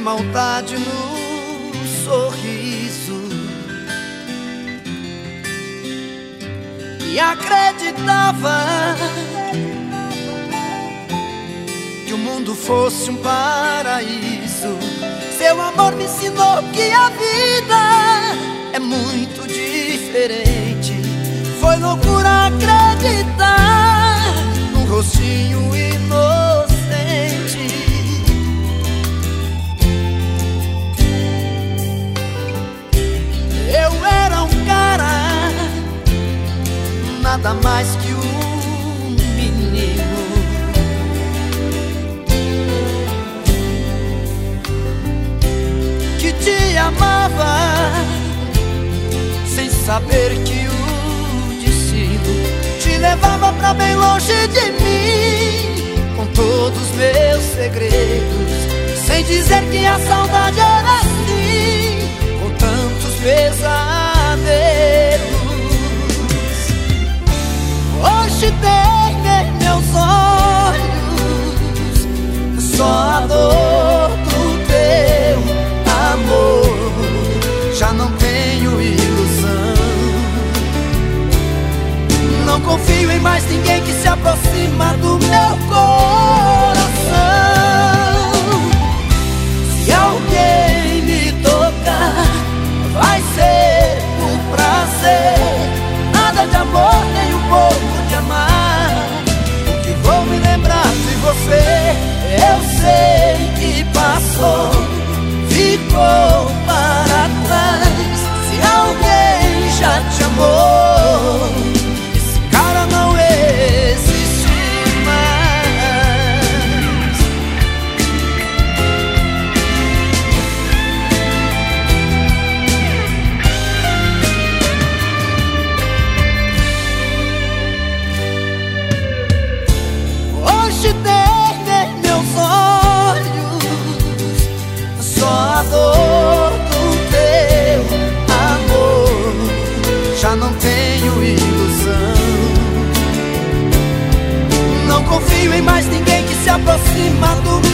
maldade no sorriso. E acreditava Que o mundo fosse um paraíso. Seu amor me ensinou que a vida é muito diferente. Foi loucura acreditar Num rostinho nada mais que um menino. Que te amava sem saber que o destino te levava pra bem longe de mim, com todos meus segredos, sem dizer que a saudade era assim, com tantos pesadelos. Confio em mais ninguém que se aproxima do meu